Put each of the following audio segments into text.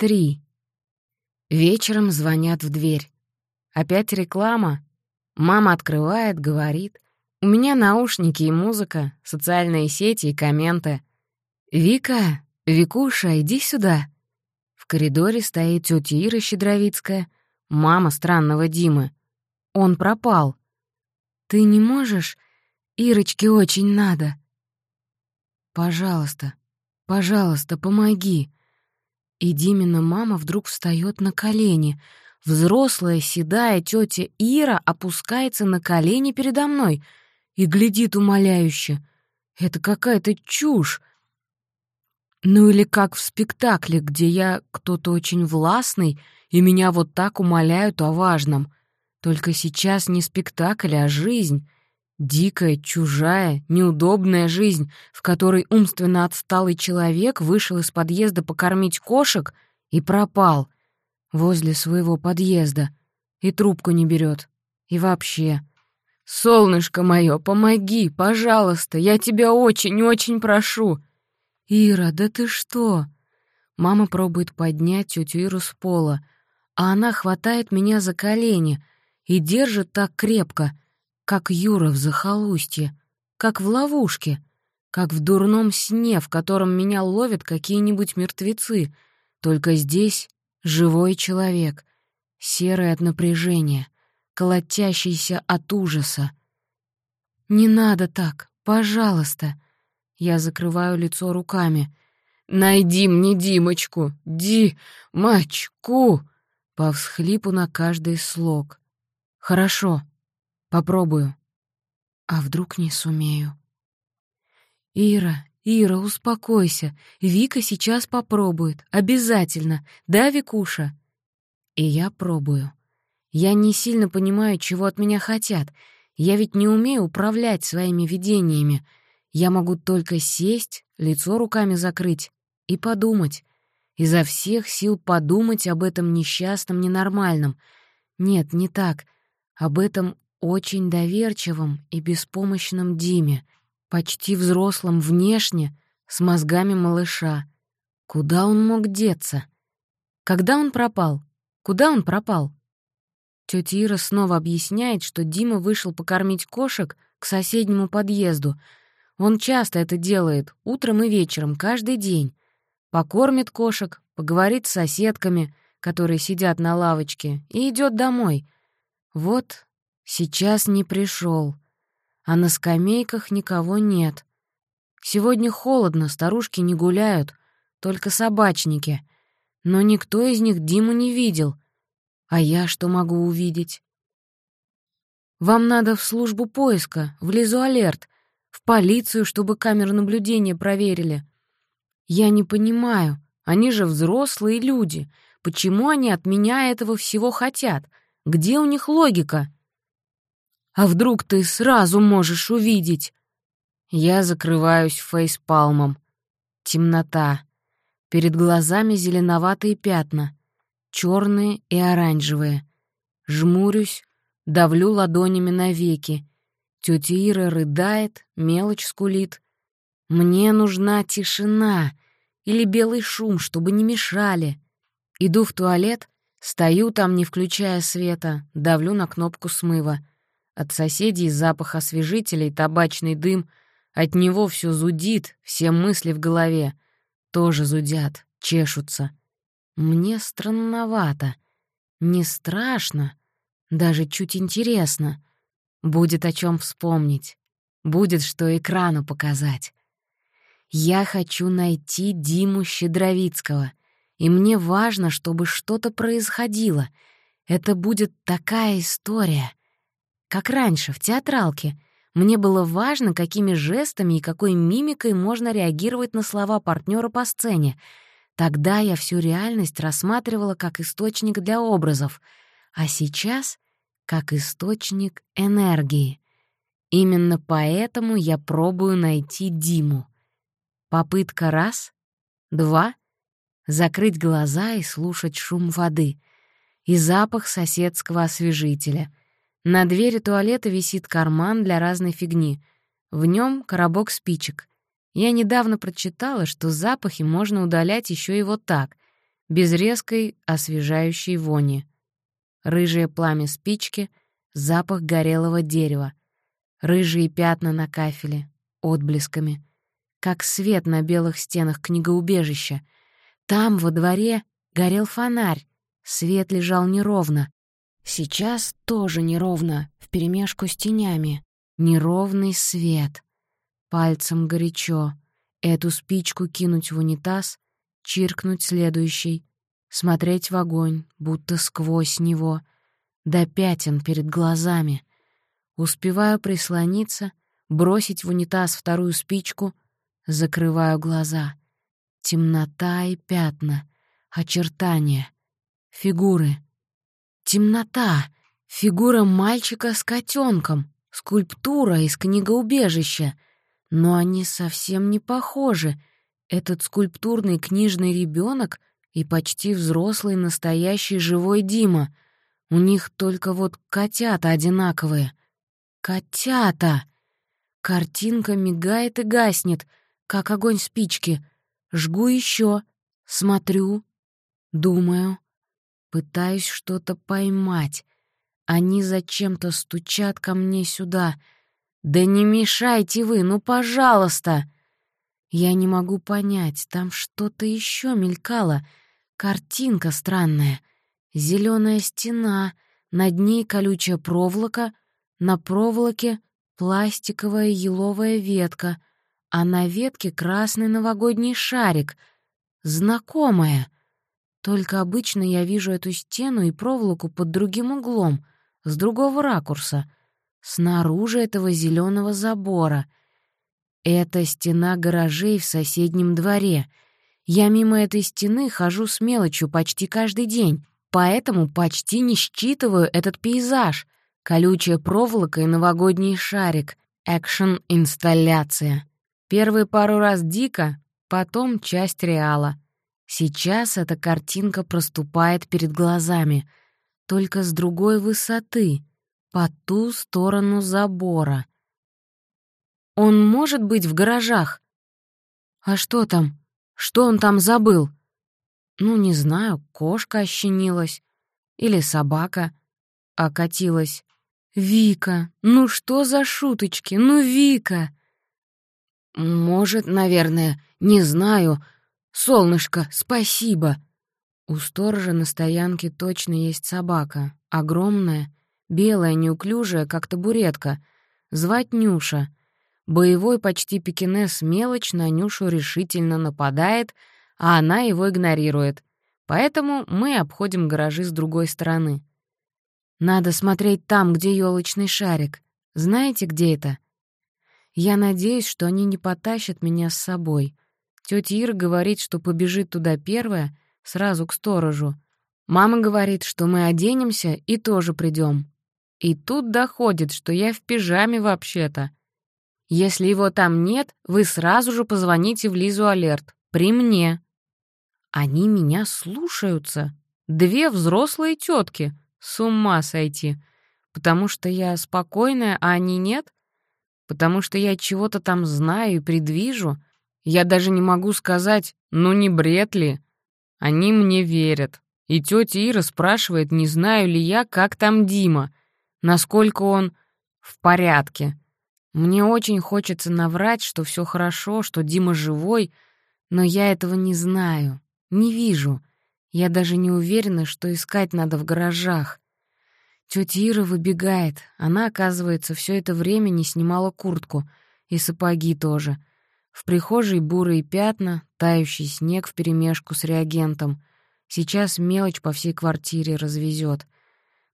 Три. Вечером звонят в дверь. Опять реклама. Мама открывает, говорит. У меня наушники и музыка, социальные сети и комменты. «Вика, Викуша, иди сюда». В коридоре стоит тетя Ира Щедровицкая, мама странного Димы. Он пропал. «Ты не можешь? Ирочке очень надо». «Пожалуйста, пожалуйста, помоги». И Димина мама вдруг встает на колени. Взрослая, седая тетя Ира опускается на колени передо мной и глядит умоляюще. Это какая-то чушь. Ну или как в спектакле, где я кто-то очень властный, и меня вот так умоляют о важном. Только сейчас не спектакль, а жизнь. Дикая, чужая, неудобная жизнь, в которой умственно отсталый человек вышел из подъезда покормить кошек и пропал возле своего подъезда. И трубку не берет. И вообще. «Солнышко мое, помоги, пожалуйста, я тебя очень-очень прошу!» «Ира, да ты что?» Мама пробует поднять тетю Иру с пола, а она хватает меня за колени и держит так крепко, как Юра в захолустье, как в ловушке, как в дурном сне, в котором меня ловят какие-нибудь мертвецы. Только здесь живой человек, серый от напряжения, колотящийся от ужаса. «Не надо так, пожалуйста!» Я закрываю лицо руками. «Найди мне Димочку! Ди... мачку!» По всхлипу на каждый слог. «Хорошо, Попробую. А вдруг не сумею? Ира, Ира, успокойся. Вика сейчас попробует. Обязательно. Да, Викуша? И я пробую. Я не сильно понимаю, чего от меня хотят. Я ведь не умею управлять своими видениями. Я могу только сесть, лицо руками закрыть и подумать. Изо всех сил подумать об этом несчастном, ненормальном. Нет, не так. Об этом очень доверчивом и беспомощном Диме, почти взрослом внешне, с мозгами малыша. Куда он мог деться? Когда он пропал? Куда он пропал? Тётя Ира снова объясняет, что Дима вышел покормить кошек к соседнему подъезду. Он часто это делает, утром и вечером, каждый день. Покормит кошек, поговорит с соседками, которые сидят на лавочке, и идет домой. Вот Сейчас не пришел, а на скамейках никого нет. Сегодня холодно, старушки не гуляют, только собачники. Но никто из них Диму не видел. А я что могу увидеть? Вам надо в службу поиска, в Лизу Алерт, в полицию, чтобы камеры наблюдения проверили. Я не понимаю, они же взрослые люди. Почему они от меня этого всего хотят? Где у них логика? А вдруг ты сразу можешь увидеть? Я закрываюсь фейспалмом. Темнота. Перед глазами зеленоватые пятна, черные и оранжевые. Жмурюсь, давлю ладонями на веки. Тётя Ира рыдает, мелочь скулит. Мне нужна тишина или белый шум, чтобы не мешали. Иду в туалет, стою там, не включая света, давлю на кнопку смыва — от соседей запах освежителей, табачный дым. От него все зудит, все мысли в голове. Тоже зудят, чешутся. Мне странновато. Не страшно, даже чуть интересно. Будет о чем вспомнить. Будет, что экрану показать. Я хочу найти Диму Щедровицкого, и мне важно, чтобы что-то происходило. Это будет такая история, как раньше, в театралке. Мне было важно, какими жестами и какой мимикой можно реагировать на слова партнера по сцене. Тогда я всю реальность рассматривала как источник для образов, а сейчас — как источник энергии. Именно поэтому я пробую найти Диму. Попытка раз, два — закрыть глаза и слушать шум воды и запах соседского освежителя — на двери туалета висит карман для разной фигни. В нем коробок спичек. Я недавно прочитала, что запахи можно удалять еще и вот так. без резкой освежающей вони. Рыжее пламя спички, запах горелого дерева, рыжие пятна на кафеле, отблесками, как свет на белых стенах книгоубежища. Там, во дворе, горел фонарь, свет лежал неровно. Сейчас тоже неровно, вперемешку с тенями. Неровный свет. Пальцем горячо. Эту спичку кинуть в унитаз, чиркнуть следующий, смотреть в огонь, будто сквозь него, до пятен перед глазами. Успеваю прислониться, бросить в унитаз вторую спичку, закрываю глаза. Темнота и пятна, очертания, фигуры. Темнота, фигура мальчика с котенком, скульптура из книгоубежища. Но они совсем не похожи. Этот скульптурный книжный ребенок и почти взрослый настоящий живой Дима. У них только вот котята одинаковые. Котята! Картинка мигает и гаснет, как огонь спички. Жгу еще, смотрю, думаю, пытаюсь что-то поймать. Они зачем-то стучат ко мне сюда. «Да не мешайте вы, ну, пожалуйста!» Я не могу понять, там что-то еще мелькало. Картинка странная. Зеленая стена, над ней колючая проволока, на проволоке пластиковая еловая ветка, а на ветке красный новогодний шарик. Знакомая. Только обычно я вижу эту стену и проволоку под другим углом, с другого ракурса, снаружи этого зеленого забора. Это стена гаражей в соседнем дворе. Я мимо этой стены хожу с мелочью почти каждый день, поэтому почти не считываю этот пейзаж — Колючая проволока и новогодний шарик. Экшн-инсталляция. Первые пару раз дико, потом часть реала. Сейчас эта картинка проступает перед глазами, только с другой высоты, по ту сторону забора. Он может быть в гаражах? А что там? Что он там забыл? Ну, не знаю, кошка ощенилась. Или собака окатилась. «Вика, ну что за шуточки? Ну, Вика!» «Может, наверное, не знаю. Солнышко, спасибо!» У сторожа на стоянке точно есть собака. Огромная, белая, неуклюжая, как табуретка. Звать Нюша. Боевой почти пекинес мелочь на Нюшу решительно нападает, а она его игнорирует. Поэтому мы обходим гаражи с другой стороны. Надо смотреть там, где елочный шарик. Знаете, где это? Я надеюсь, что они не потащат меня с собой. Тётя Ира говорит, что побежит туда первая, сразу к сторожу. Мама говорит, что мы оденемся и тоже придем. И тут доходит, что я в пижаме вообще-то. Если его там нет, вы сразу же позвоните в Лизу Алерт. При мне. Они меня слушаются. Две взрослые тетки. С ума сойти. Потому что я спокойная, а они нет? Потому что я чего-то там знаю и предвижу? Я даже не могу сказать, ну не бред ли? Они мне верят. И тетя Ира спрашивает, не знаю ли я, как там Дима, насколько он в порядке. Мне очень хочется наврать, что все хорошо, что Дима живой, но я этого не знаю, не вижу. Я даже не уверена, что искать надо в гаражах. Тётя Ира выбегает. Она, оказывается, все это время не снимала куртку. И сапоги тоже. В прихожей бурые пятна, тающий снег вперемешку с реагентом. Сейчас мелочь по всей квартире развезет.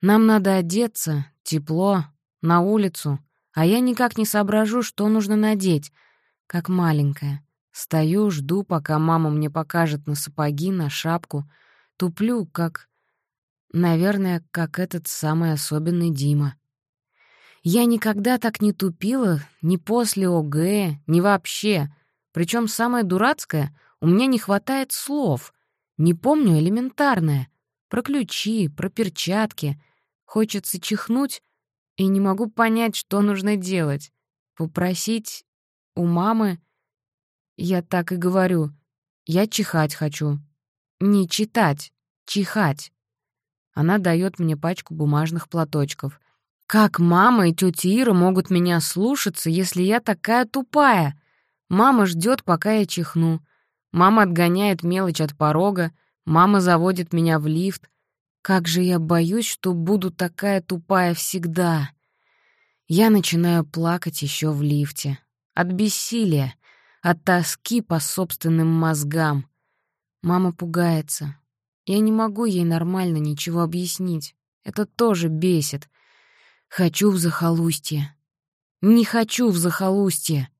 Нам надо одеться, тепло, на улицу. А я никак не соображу, что нужно надеть. Как маленькая. Стою, жду, пока мама мне покажет на сапоги, на шапку — Туплю, как... Наверное, как этот самый особенный Дима. Я никогда так не тупила, ни после ОГЭ, ни вообще. Причем самое дурацкое, у меня не хватает слов. Не помню элементарное. Про ключи, про перчатки. Хочется чихнуть, и не могу понять, что нужно делать. Попросить у мамы... Я так и говорю. Я чихать хочу. Не читать, чихать. Она дает мне пачку бумажных платочков. Как мама и тетя Ира могут меня слушаться, если я такая тупая? Мама ждет, пока я чихну. Мама отгоняет мелочь от порога. Мама заводит меня в лифт. Как же я боюсь, что буду такая тупая всегда. Я начинаю плакать еще в лифте. От бессилия, от тоски по собственным мозгам. Мама пугается. Я не могу ей нормально ничего объяснить. Это тоже бесит. Хочу в захолустье. Не хочу в захолустье.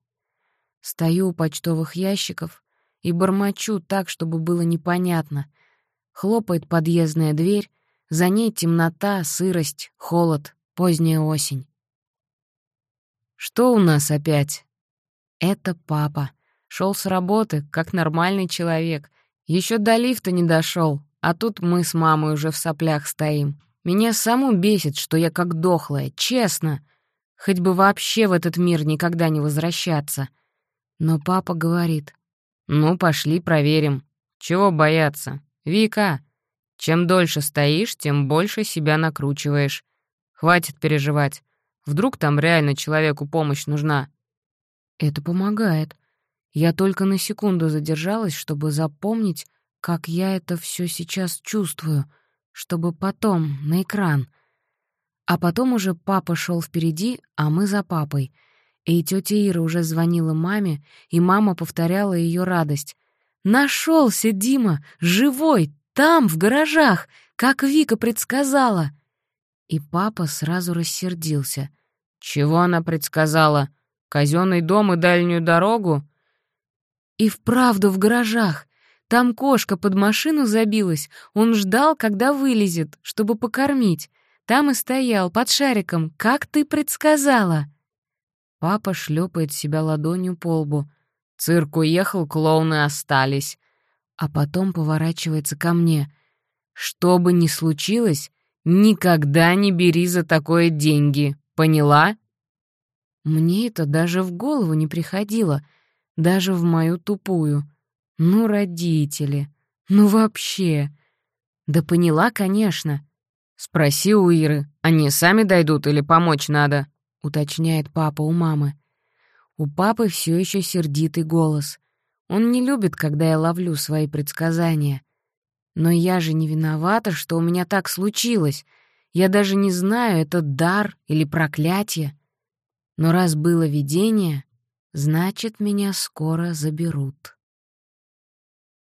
Стою у почтовых ящиков и бормочу так, чтобы было непонятно. Хлопает подъездная дверь, за ней темнота, сырость, холод, поздняя осень. «Что у нас опять?» «Это папа. Шел с работы, как нормальный человек. Еще до лифта не дошел, а тут мы с мамой уже в соплях стоим. Меня саму бесит, что я как дохлая, честно. Хоть бы вообще в этот мир никогда не возвращаться. Но папа говорит, «Ну, пошли проверим. Чего бояться? Вика, чем дольше стоишь, тем больше себя накручиваешь. Хватит переживать. Вдруг там реально человеку помощь нужна?» Это помогает. Я только на секунду задержалась, чтобы запомнить, как я это все сейчас чувствую, чтобы потом на экран. А потом уже папа шел впереди, а мы за папой. И тетя Ира уже звонила маме, и мама повторяла ее радость. Нашелся Дима, живой, там, в гаражах, как Вика предсказала!» И папа сразу рассердился. «Чего она предсказала? Казенный дом и дальнюю дорогу?» «И вправду в гаражах. Там кошка под машину забилась, он ждал, когда вылезет, чтобы покормить. Там и стоял, под шариком, как ты предсказала». Папа шлепает себя ладонью по лбу. Цирк уехал, клоуны остались. А потом поворачивается ко мне. «Что бы ни случилось, никогда не бери за такое деньги, поняла?» Мне это даже в голову не приходило, даже в мою тупую — ну, родители. Ну, вообще. Да поняла, конечно. Спроси у Иры, они сами дойдут или помочь надо? Уточняет папа у мамы. У папы все еще сердитый голос. Он не любит, когда я ловлю свои предсказания. Но я же не виновата, что у меня так случилось. Я даже не знаю, это дар или проклятие. Но раз было видение, значит, меня скоро заберут.